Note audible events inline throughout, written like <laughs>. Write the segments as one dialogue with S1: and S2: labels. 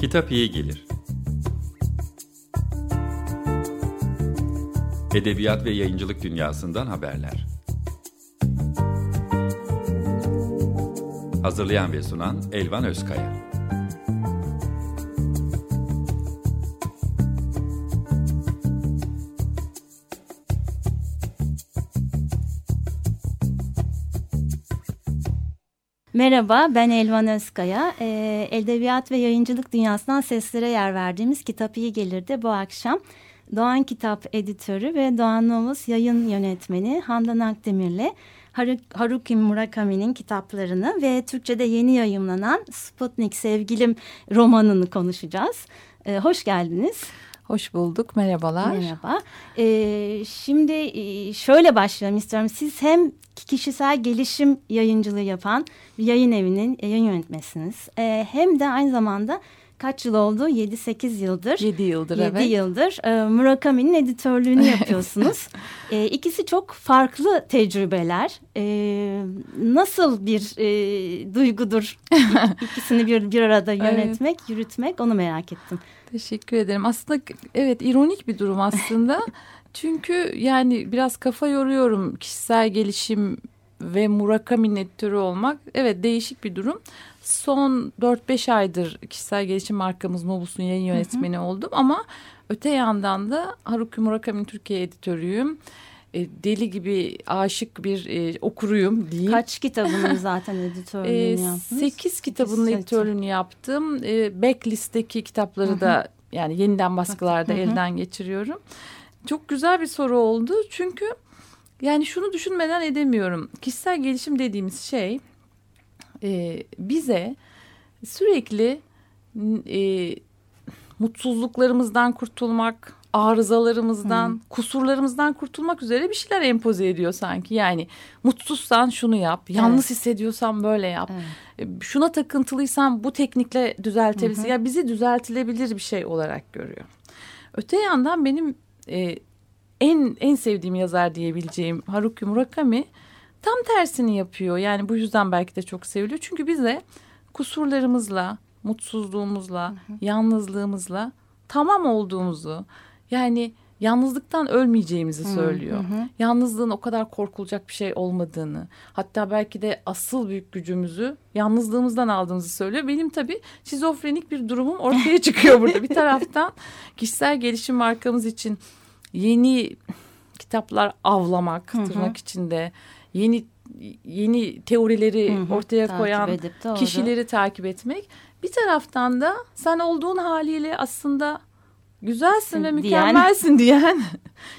S1: Kitap iyi gelir. Edebiyat ve yayıncılık dünyasından haberler. Hazırlayan ve sunan Elvan Özkaya.
S2: Merhaba, ben Elvan Özkaya. Ee, Edebiyat ve yayıncılık dünyasından seslere yer verdiğimiz Kitap İyi Gelir'de bu akşam Doğan Kitap Editörü ve Doğan Novus yayın yönetmeni Handan Akdemir'le Haruki Murakami'nin kitaplarını ve Türkçe'de yeni yayımlanan Sputnik Sevgilim romanını konuşacağız. Ee, hoş geldiniz.
S3: Hoş bulduk, merhabalar.
S2: Merhaba. Ee, şimdi e, şöyle başlayalım istiyorum. Siz hem kişisel gelişim yayıncılığı yapan bir yayın evinin yayın yönetmesiniz. Ee, hem de aynı zamanda kaç yıl oldu? 7-8 yıldır.
S3: 7 yıldır
S2: 7
S3: evet.
S2: yıldır e, Murakami'nin editörlüğünü yapıyorsunuz. <laughs> e, ikisi çok farklı tecrübeler. E, nasıl bir e, duygudur <laughs> ikisini bir, bir arada yönetmek, evet. yürütmek onu merak ettim.
S3: Teşekkür ederim. Aslında evet ironik bir durum aslında. <laughs> Çünkü yani biraz kafa yoruyorum kişisel gelişim ve Murakami editörü olmak. Evet değişik bir durum. Son 4-5 aydır kişisel gelişim markamız Mobus'un yayın yönetmeni hı hı. oldum. Ama öte yandan da Haruki Murakami'nin Türkiye editörüyüm. E, deli gibi aşık bir e, okuruyum diyeyim.
S2: Kaç kitabının <laughs> zaten editörlüğünü e, yaptınız?
S3: Sekiz kitabının editörlüğünü yaptım. E, backlist'teki kitapları hı hı. da yani yeniden baskılarda hı hı. elden geçiriyorum. Çok güzel bir soru oldu. Çünkü yani şunu düşünmeden edemiyorum. Kişisel gelişim dediğimiz şey e, bize sürekli e, mutsuzluklarımızdan kurtulmak, arızalarımızdan, hmm. kusurlarımızdan kurtulmak üzere bir şeyler empoze ediyor sanki. Yani mutsuzsan şunu yap, yalnız evet. hissediyorsan böyle yap. Evet. Şuna takıntılıysan bu teknikle düzeltebilirsin. Ya yani bizi düzeltilebilir bir şey olarak görüyor. Öte yandan benim e, en en sevdiğim yazar diyebileceğim Haruki Murakami tam tersini yapıyor. Yani bu yüzden belki de çok seviliyor. Çünkü bize kusurlarımızla, mutsuzluğumuzla, hı hı. yalnızlığımızla tamam olduğumuzu yani yalnızlıktan ölmeyeceğimizi söylüyor. Hı hı. Yalnızlığın o kadar korkulacak bir şey olmadığını, hatta belki de asıl büyük gücümüzü yalnızlığımızdan aldığımızı söylüyor. Benim tabii şizofrenik bir durumum ortaya <laughs> çıkıyor burada. bir taraftan kişisel gelişim markamız için yeni kitaplar avlamak hı hı. tırnak içinde, yeni yeni teorileri hı hı, ortaya koyan edip, kişileri takip etmek. Bir taraftan da sen olduğun haliyle aslında güzelsin ve mükemmelsin <laughs> diyen, diyen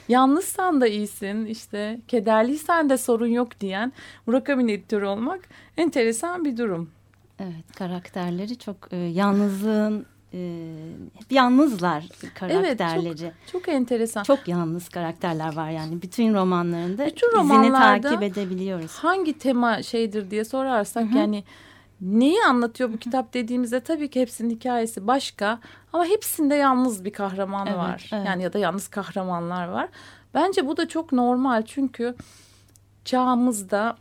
S3: yalnızsan da iyisin işte kederliysen de sorun yok diyen Murakami editörü olmak enteresan bir durum.
S2: Evet karakterleri çok e, yalnızlığın e, hep yalnızlar karakterleri.
S3: Evet çok, çok enteresan.
S2: Çok yalnız karakterler var yani bütün romanlarında bütün romanlarda takip edebiliyoruz.
S3: Hangi tema şeydir diye sorarsak Hı -hı. yani neyi anlatıyor bu kitap dediğimizde tabii ki hepsinin hikayesi başka ama hepsinde yalnız bir kahraman evet, var. Evet. Yani ya da yalnız kahramanlar var. Bence bu da çok normal çünkü çağımızda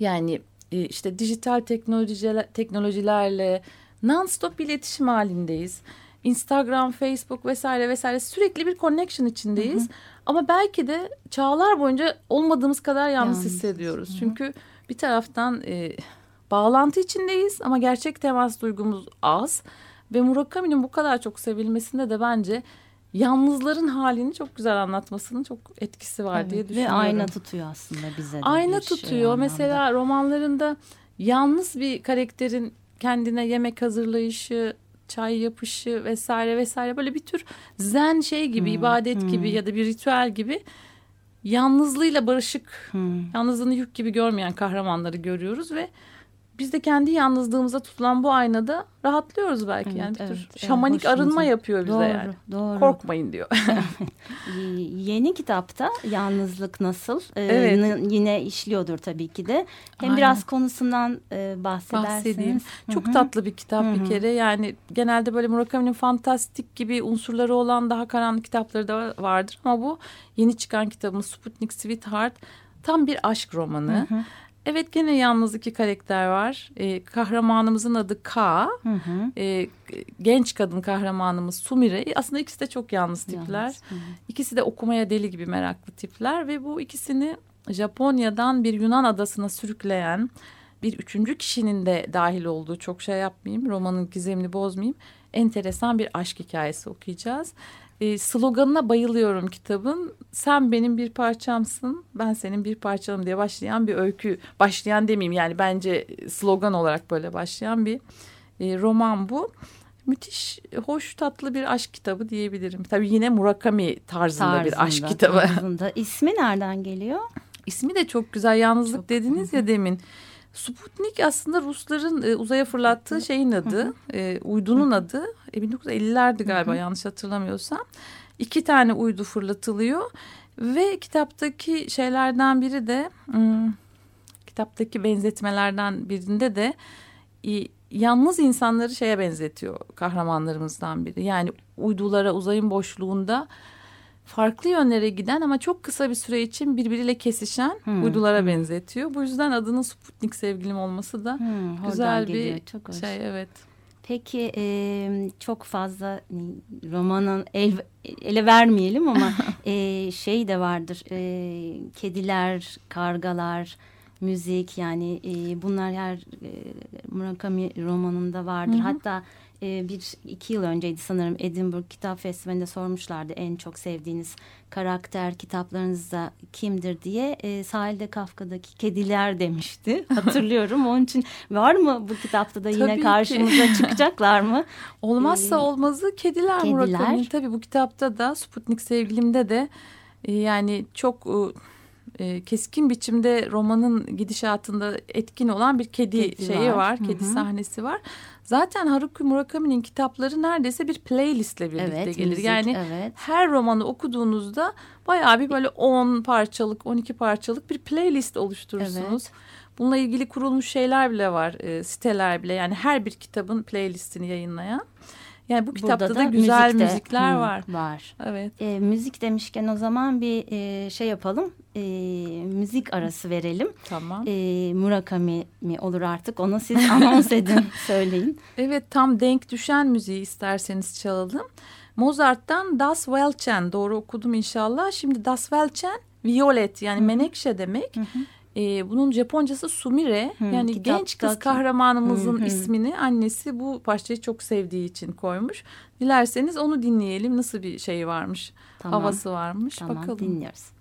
S3: yani e, işte dijital teknolojiler, teknolojilerle non-stop iletişim halindeyiz. Instagram, Facebook vesaire vesaire sürekli bir connection içindeyiz. Hı hı. Ama belki de çağlar boyunca olmadığımız kadar yalnız, yalnız. hissediyoruz. Hı hı. Çünkü bir taraftan e, bağlantı içindeyiz ama gerçek temas duygumuz az. Ve Murakami'nin bu kadar çok sevilmesinde de bence yalnızların halini çok güzel anlatmasının çok etkisi var evet, diye düşünüyorum.
S2: Ve ayna tutuyor aslında bize de.
S3: Ayna tutuyor. Şey Mesela romanlarında yalnız bir karakterin kendine yemek hazırlayışı, çay yapışı vesaire vesaire böyle bir tür zen şey gibi, hmm, ibadet hmm. gibi ya da bir ritüel gibi yalnızlığıyla barışık, hmm. yalnızlığını yük gibi görmeyen kahramanları görüyoruz ve biz de kendi yalnızlığımıza tutulan bu aynada rahatlıyoruz belki evet, yani bir evet, tür evet, şamanik evet, arınma yapıyor bize doğru, yani. Doğru. Korkmayın diyor. <laughs>
S2: Yeni kitapta yalnızlık nasıl ee, evet. yine işliyordur tabii ki de. Hem Aynen. biraz konusundan e, bahsedersiniz. Bahsedeyim.
S3: Çok Hı tatlı bir kitap Hı -hı. bir kere. Yani genelde böyle Murakami'nin fantastik gibi unsurları olan daha karanlık kitapları da vardır ama bu yeni çıkan kitabımız Sputnik Sweetheart tam bir aşk romanı. Hı -hı Evet gene yalnız iki karakter var. Ee, kahramanımızın adı K. Hı hı. Ee, genç kadın kahramanımız Sumire. Aslında ikisi de çok yalnız tipler. Yalnız. İkisi de okumaya deli gibi meraklı tipler. Ve bu ikisini Japonya'dan bir Yunan adasına sürükleyen bir üçüncü kişinin de dahil olduğu çok şey yapmayayım. Romanın gizemini bozmayayım. Enteresan bir aşk hikayesi okuyacağız. E, sloganına bayılıyorum kitabın. Sen benim bir parçamsın, ben senin bir parçalım diye başlayan bir öykü. Başlayan demeyeyim yani bence slogan olarak böyle başlayan bir e, roman bu. Müthiş, hoş, tatlı bir aşk kitabı diyebilirim. Tabii yine Murakami tarzında, tarzında bir aşk kitabı. Tarzında.
S2: İsmi nereden geliyor?
S3: İsmi de çok güzel. Yalnızlık çok dediniz ya demin. Sputnik aslında Rusların e, uzaya fırlattığı şeyin adı, e, uydunun adı. E, 1950'lerdi galiba yanlış hatırlamıyorsam. İki tane uydu fırlatılıyor ve kitaptaki şeylerden biri de hmm, kitaptaki benzetmelerden birinde de e, yalnız insanları şeye benzetiyor kahramanlarımızdan biri. Yani uydulara uzayın boşluğunda farklı yönlere giden ama çok kısa bir süre için birbiriyle kesişen hmm. uydulara hmm. benzetiyor. Bu yüzden adının Sputnik sevgilim olması da hmm, güzel bir çok şey evet.
S2: Peki e, çok fazla romanın el, ele vermeyelim ama <laughs> e, şey de vardır. E, kediler, kargalar, müzik yani e, bunlar her e, Murakami romanında vardır. Hı hı. Hatta e, bir iki yıl önceydi sanırım Edinburgh Kitap Festivali'nde sormuşlardı en çok sevdiğiniz karakter kitaplarınızda kimdir diye e, sahilde Kafka'daki kediler demişti <laughs> hatırlıyorum onun için var mı bu kitapta da yine tabii karşımıza ki. çıkacaklar mı? <laughs>
S3: Olmazsa ee, olmazı kediler, kediler. Murakami tabii bu kitapta da Sputnik sevgilimde de e, yani çok e, keskin biçimde romanın gidişatında etkin olan bir kedi, kedi şeyi var, var kedi Hı -hı. sahnesi var. Zaten Haruki Murakami'nin kitapları neredeyse bir playlistle birlikte evet, gelir. Müzik, yani evet. her romanı okuduğunuzda bayağı bir böyle 10 parçalık, 12 parçalık bir playlist oluşturursunuz. Evet. Bununla ilgili kurulmuş şeyler bile var, e, siteler bile. Yani her bir kitabın playlistini yayınlayan. Yani bu kitapta Burada da, da güzel müzikte, müzikler hı, var.
S2: Var. Evet. E, müzik demişken o zaman bir e, şey yapalım. E, müzik arası verelim.
S3: Tamam.
S2: E, Murakami mi olur artık onu siz <laughs> anons edin söyleyin.
S3: Evet tam denk düşen müziği isterseniz çalalım. Mozart'tan Das Welchen doğru okudum inşallah. Şimdi Das Welchen violet yani menekşe demek. Hı hı. E, bunun Japoncası Sumire hmm, yani kitapta, genç kız kahramanımızın hmm, ismini annesi bu parçayı çok sevdiği için koymuş. Dilerseniz onu dinleyelim nasıl bir şey varmış tamam. havası varmış
S2: tamam,
S3: bakalım.
S2: dinliyoruz.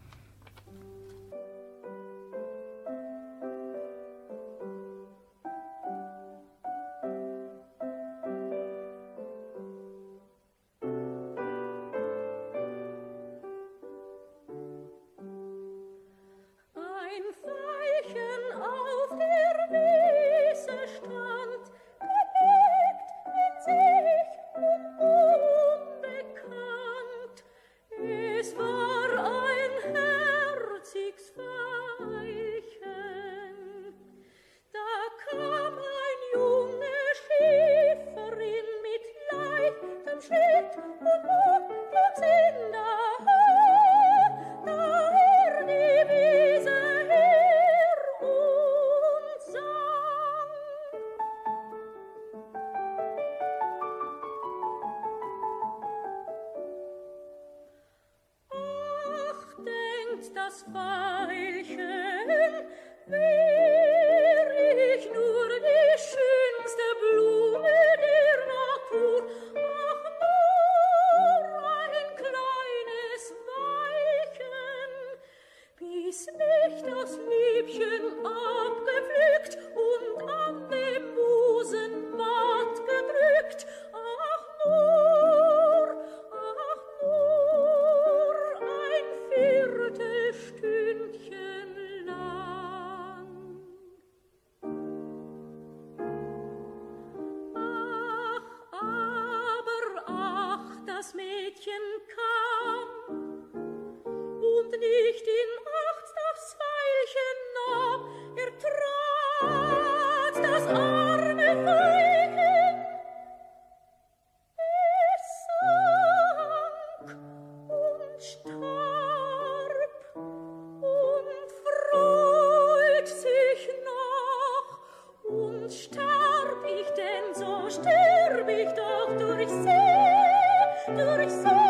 S2: durch so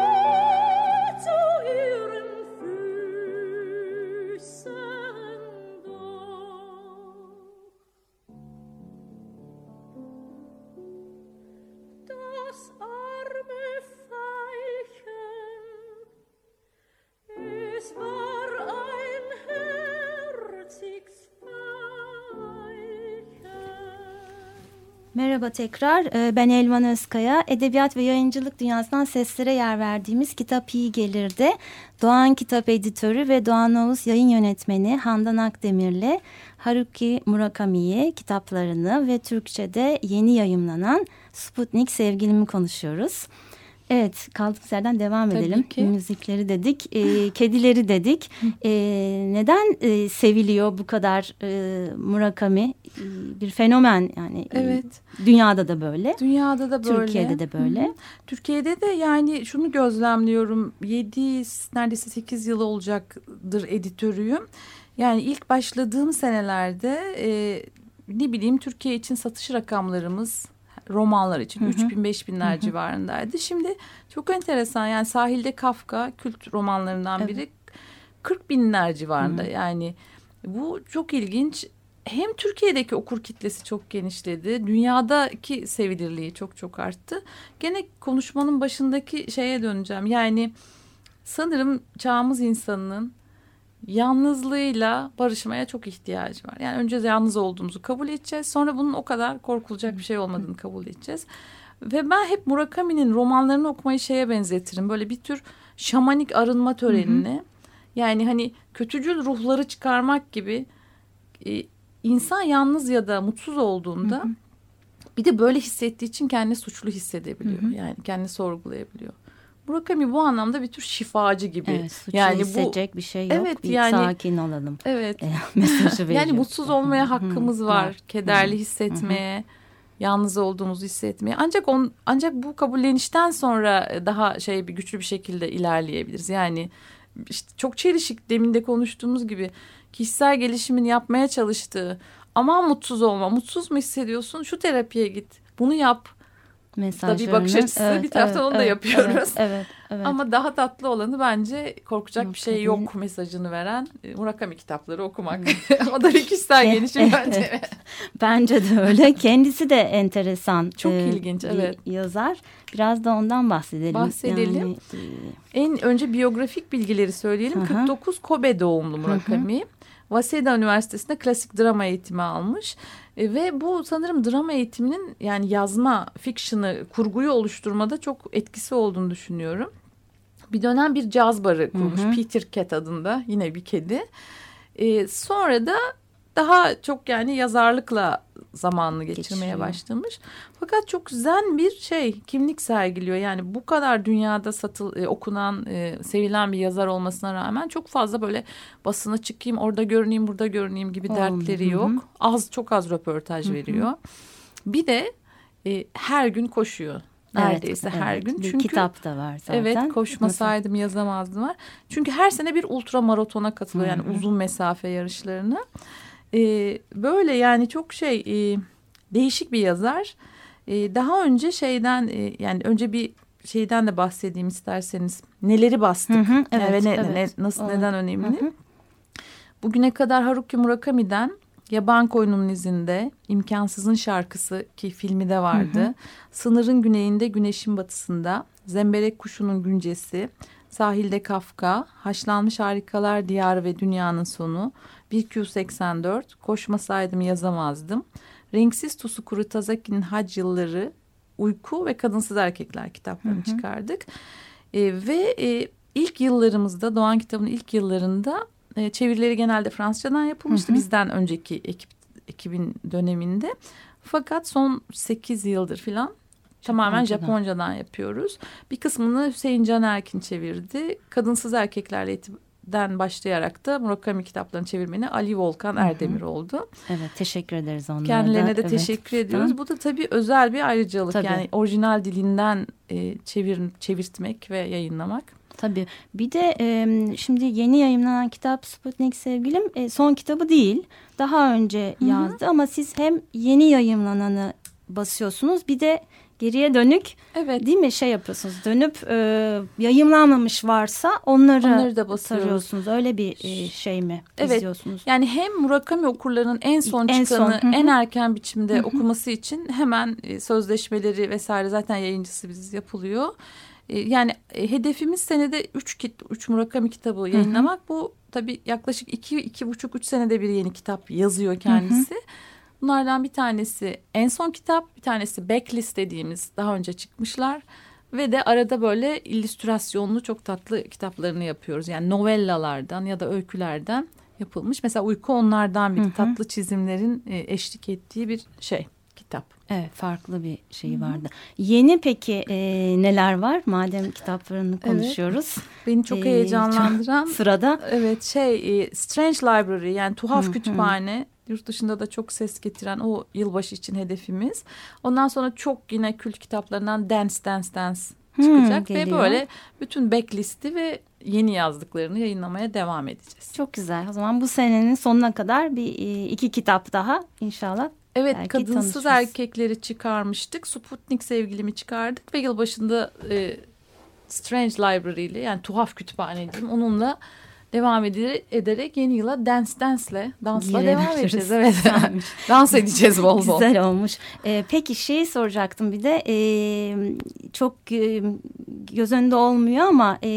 S2: Merhaba tekrar. Ee, ben Elvan Özkaya. Edebiyat ve yayıncılık dünyasından seslere yer verdiğimiz Kitap iyi Gelir'de Doğan Kitap Editörü ve Doğan Oğuz yayın yönetmeni Handan Akdemir'le Haruki Murakami'yi kitaplarını ve Türkçe'de yeni yayımlanan Sputnik Sevgilimi konuşuyoruz. Evet kaldığımız yerden devam
S3: Tabii
S2: edelim.
S3: ki.
S2: Müzikleri dedik, e, kedileri dedik. E, neden e, seviliyor bu kadar e, Murakami? E, bir fenomen yani. E,
S3: Evet.
S2: dünyada da böyle.
S3: Dünyada da böyle.
S2: Türkiye'de de böyle.
S3: Hı. Türkiye'de de yani şunu gözlemliyorum. 7 neredeyse 8 yıl olacaktır editörüyüm. Yani ilk başladığım senelerde e, ne bileyim Türkiye için satış rakamlarımız romanlar için
S2: Hı hı.
S3: 3000 5000'ler civarındaydı. Şimdi çok enteresan yani sahilde Kafka kült romanlarından
S2: Evet.
S3: biri 40 binler civarında.
S2: Hı hı.
S3: Yani bu çok ilginç. Hem Türkiye'deki okur kitlesi çok genişledi. Dünyadaki sevilirliği çok çok arttı. Gene konuşmanın başındaki şeye döneceğim. Yani sanırım çağımız insanının yalnızlığıyla barışmaya çok ihtiyacı var. Yani önce yalnız olduğumuzu kabul edeceğiz. Sonra bunun o kadar korkulacak bir şey olmadığını kabul edeceğiz. Ve ben hep Murakami'nin romanlarını okumayı şeye benzetirim. Böyle bir tür şamanik arınma törenine. Yani hani kötücül ruhları çıkarmak gibi e, insan yalnız ya da mutsuz olduğunda bir de böyle hissettiği için kendini suçlu hissedebiliyor.
S2: Hı hı.
S3: Yani kendini sorgulayabiliyor. Murakami bu anlamda bir tür şifacı gibi.
S2: Evet, suçlu
S3: yani bu
S2: hissedecek bir şey yok.
S3: Evet,
S2: bir
S3: yani-
S2: sakin olalım.
S3: evet.
S2: E, <laughs> mesajı veriyor.
S3: Yani mutsuz olmaya hakkımız var. Kederli hissetmeye, yalnız olduğumuzu hissetmeye. Ancak on, ancak bu kabullenişten sonra daha şey bir güçlü bir şekilde ilerleyebiliriz. Yani işte çok çelişik demin de konuştuğumuz gibi kişisel gelişimin yapmaya çalıştığı aman mutsuz olma, mutsuz mu hissediyorsun? Şu terapiye git. Bunu yap.
S2: Mesajlarını-
S3: bakış açısı. Bir taraftan onu da yapıyoruz.
S2: Evet, evet, evet.
S3: Ama daha tatlı olanı bence korkacak bir şey yok mesajını veren e, Murakami kitapları okumak. <laughs> o da bir kişisel gelişim bence. <laughs> <laughs>
S2: Bence de öyle. Kendisi de enteresan. e,
S3: Çok ilginç,
S2: bir
S3: evet.
S2: Yazar. Biraz da ondan bahsedelim.
S3: Bahsedelim.
S2: Yani, e,
S3: En önce biyografik bilgileri söyleyelim.
S2: Hı hı.
S3: 49 Kobe doğumlu Murakami. Waseda Üniversitesi'nde klasik drama eğitimi almış. E, ve bu sanırım drama eğitiminin yani yazma, fiction'ı, kurguyu oluşturmada çok etkisi olduğunu düşünüyorum. Bir dönem bir caz barı kurmuş.
S2: Hı hı.
S3: Peter Cat adında yine bir kedi. E, sonra da daha çok yani yazarlıkla zamanını geçirmeye
S2: Geçiriyor.
S3: başlamış. Fakat çok zen bir şey kimlik sergiliyor. Yani bu kadar dünyada satıl e, okunan, e, sevilen bir yazar olmasına rağmen çok fazla böyle basına çıkayım, orada görüneyim, burada görüneyim gibi
S2: Olmuyor.
S3: dertleri
S2: Hı
S3: yok. Az çok az röportaj
S2: Hı hı.
S3: veriyor. Bir de e, her gün koşuyor. Neredeyse
S2: evet,
S3: her
S2: evet.
S3: gün.
S2: Bir
S3: Çünkü
S2: kitap da var zaten.
S3: Evet koşmasaydım yazamazdım var. Çünkü her sene bir ultra maratona katılıyor. Yani
S2: Hı hı.
S3: uzun mesafe yarışlarına. Ee, böyle yani çok şey e, değişik bir yazar. Ee, daha önce şeyden e, yani önce bir şeyden de bahsedeyim isterseniz. Neleri bastık?
S2: Hı hı, evet,
S3: ve ne,
S2: evet.
S3: ne- nasıl
S2: O-
S3: neden önemli?
S2: Hı hı.
S3: Bugüne kadar Haruki Murakami'den Yaban Koyunun izinde İmkansızın şarkısı ki filmi de vardı.
S2: Hı hı.
S3: Sınırın güneyinde güneşin batısında Zemberek kuşunun güncesi, Sahilde Kafka, Haşlanmış Harikalar Diyarı ve Dünyanın Sonu, 1Q84, Koşmasaydım Yazamazdım, Renksiz Tusu Kuru Tazaki'nin Hac Yılları, Uyku ve Kadınsız Erkekler kitaplarını
S2: Hı hı.
S3: çıkardık. E, ve e, ilk yıllarımızda Doğan kitabının ilk yıllarında e, çevirileri genelde Fransızcadan yapılmıştı.
S2: Hı hı.
S3: Bizden önceki ekip, ekibin döneminde. Fakat son 8 yıldır filan tamamen
S2: Japoncadan.
S3: Japoncadan yapıyoruz. Bir kısmını Hüseyin Can Erkin çevirdi. Kadınsız Erkeklerle Eğitim'den başlayarak da Murakami kitaplarını çevirmeni Ali Volkan
S2: Hı hı.
S3: Erdemir oldu.
S2: Evet teşekkür ederiz onlara
S3: Kendilerine de
S2: Evet.
S3: teşekkür ediyoruz.
S2: Hı.
S3: Bu da tabii özel bir ayrıcalık.
S2: Tabii.
S3: Yani orijinal dilinden e, çevir, çevirtmek ve yayınlamak.
S2: Tabii. Bir de e, şimdi yeni yayınlanan kitap Sputnik Sevgilim e, son kitabı değil. Daha önce
S3: Hı hı.
S2: yazdı ama siz hem yeni yayınlananı basıyorsunuz. Bir de geriye dönük
S3: Evet.
S2: değil mi şey yapıyorsunuz. Dönüp e, yayımlanmamış varsa onları,
S3: Onları da basıyoruz.
S2: sarıyorsunuz. Öyle bir e, şey mi
S3: Evet.
S2: izliyorsunuz?
S3: Yani hem Murakami okurlarının en son
S2: En
S3: çıkanı
S2: son, hı hı.
S3: en erken biçimde okuması için hemen e, sözleşmeleri vesaire zaten yayıncısı biz yapılıyor. E, Yani e, hedefimiz senede 3 kit 3 Murakami kitabı yayınlamak. Bu tabii yaklaşık 2 iki, buçuk 3 senede bir yeni kitap yazıyor kendisi. Bunlardan bir tanesi en son kitap, bir tanesi backlist dediğimiz daha önce çıkmışlar. Ve de arada böyle illüstrasyonlu çok tatlı kitaplarını yapıyoruz. Yani novellalardan ya da öykülerden yapılmış. Mesela Uyku onlardan biri. Tatlı çizimlerin e, eşlik ettiği bir şey.
S2: Evet farklı bir şey vardı. Yeni peki e, neler var? Madem kitaplarını konuşuyoruz.
S3: Beni çok
S2: Ee,
S3: heyecanlandıran
S2: çok <laughs> sırada
S3: Evet şey e, Strange Library yani tuhaf kütüphane yurt dışında da çok ses getiren o yılbaşı için hedefimiz. Ondan sonra çok yine kült kitaplarından Dance Dance Dance çıkacak ve
S2: geliyor.
S3: böyle bütün backlisti ve yeni yazdıklarını yayınlamaya devam edeceğiz.
S2: çok güzel. O zaman bu senenin sonuna kadar bir e, iki kitap daha inşallah.
S3: Evet
S2: Belki
S3: kadınsız
S2: tanışırız.
S3: erkekleri çıkarmıştık. Sputnik sevgilimi çıkardık ve yılbaşında e, Strange Library ile yani tuhaf kütüphane diyeyim onunla devam eder- ederek yeni yıla Dance Dance'le dansla devam edeceğiz. Evet. <laughs> Dans edeceğiz bol bol.
S2: Güzel olmuş. E, peki şeyi soracaktım bir de e, çok e, göz önünde olmuyor ama e,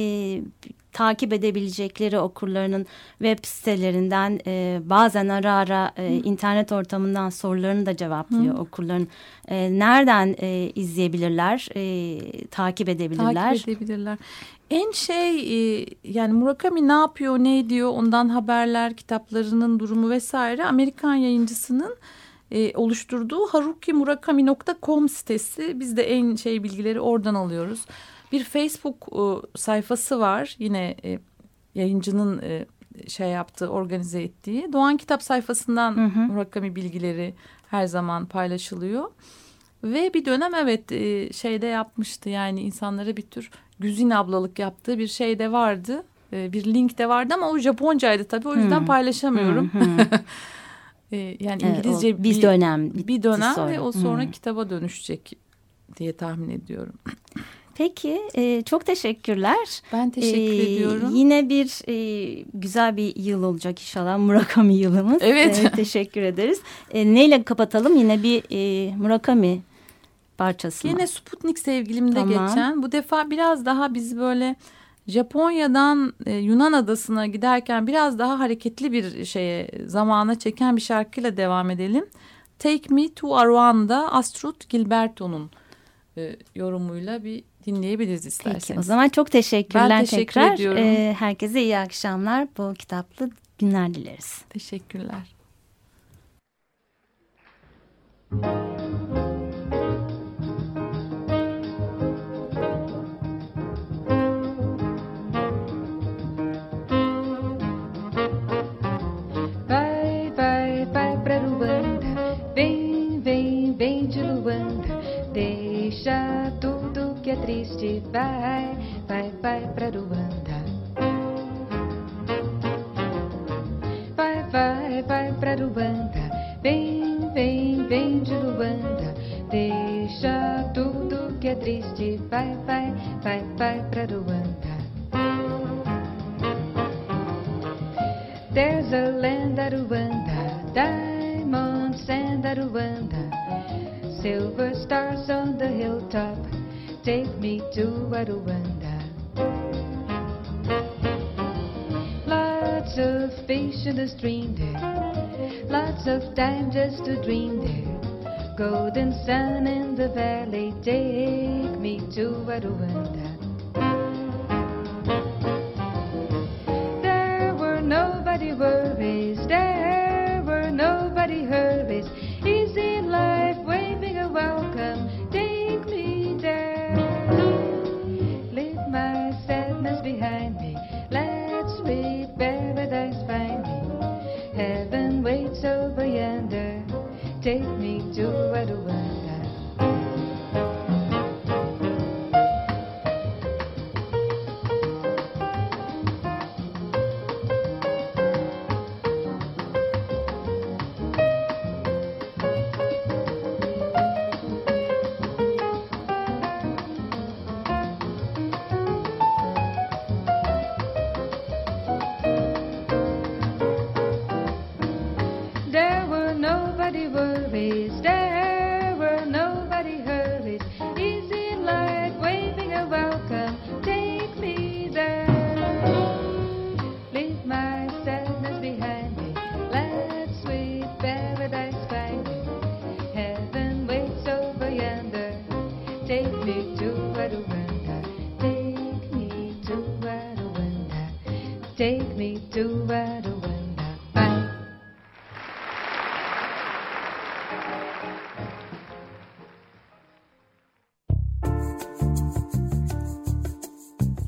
S2: takip edebilecekleri okurlarının web sitelerinden e, bazen ara ara e, internet ortamından sorularını da cevaplıyor okurların. E, nereden e, izleyebilirler, e, takip edebilirler?
S3: Takip edebilirler. En şey e, yani Murakami ne yapıyor ne ediyor ondan haberler kitaplarının durumu vesaire Amerikan yayıncısının e, oluşturduğu harukimurakami.com sitesi biz de en şey bilgileri oradan alıyoruz. Bir Facebook e, sayfası var yine e, yayıncının e, şey yaptığı organize ettiği Doğan Kitap sayfasından Murakami bilgileri her zaman paylaşılıyor. Ve bir dönem evet e, şeyde yapmıştı yani insanlara bir tür Güzin ablalık yaptığı bir şey de vardı. E, bir link de vardı ama o Japoncaydı tabii o yüzden paylaşamıyorum. <laughs> E, yani
S2: Evet,
S3: İngilizce
S2: o bir dönem bitti
S3: bir dönem
S2: sonra.
S3: ve o sonra kitaba dönüşecek diye tahmin ediyorum.
S2: Peki e, çok teşekkürler.
S3: Ben teşekkür
S2: Ee,
S3: ediyorum.
S2: Yine bir e, güzel bir yıl olacak inşallah Murakami yılımız.
S3: Evet.
S2: Ee, teşekkür ederiz. E, neyle kapatalım? Yine bir e, Murakami parçası?
S3: Yine Sputnik sevgilimde
S2: Tamam.
S3: geçen bu defa biraz daha biz böyle Japonya'dan e, Yunan adasına giderken biraz daha hareketli bir şeye zamana çeken bir şarkıyla devam edelim. Take Me to Aruanda Astrud Gilberto'nun e, yorumuyla bir dinleyebiliriz isterseniz.
S2: Peki o zaman çok teşekkürler
S3: Ben teşekkür
S2: tekrar.
S3: ediyorum.
S2: Ee, herkese iyi akşamlar. Bu kitaplı günler dileriz.
S3: Teşekkürler.
S4: Vai, triste. Vai, vai, vai pra Luanda. Vai, vai, vai pra Luanda. Vem, vem, vem de Luanda. Deixa tudo que é triste. Vai, vai, vai, vai pra Luanda. There's a land at Rwanda, diamond sand at Rwanda, silver stars on the hilltop. Take me to Rwanda. Lots of fish in the stream there, lots of time just to dream there. Golden sun in the valley, take me to Rwanda. Please stay.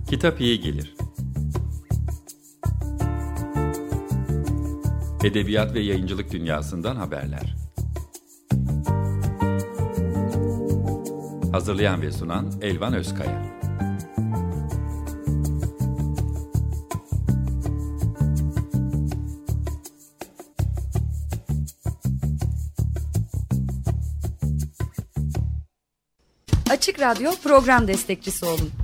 S1: Kitap iyi gelir. Edebiyat ve yayıncılık dünyasından haberler. Hazırlayan ve sunan Elvan Özkaya.
S5: Açık Radyo program destekçisi olun.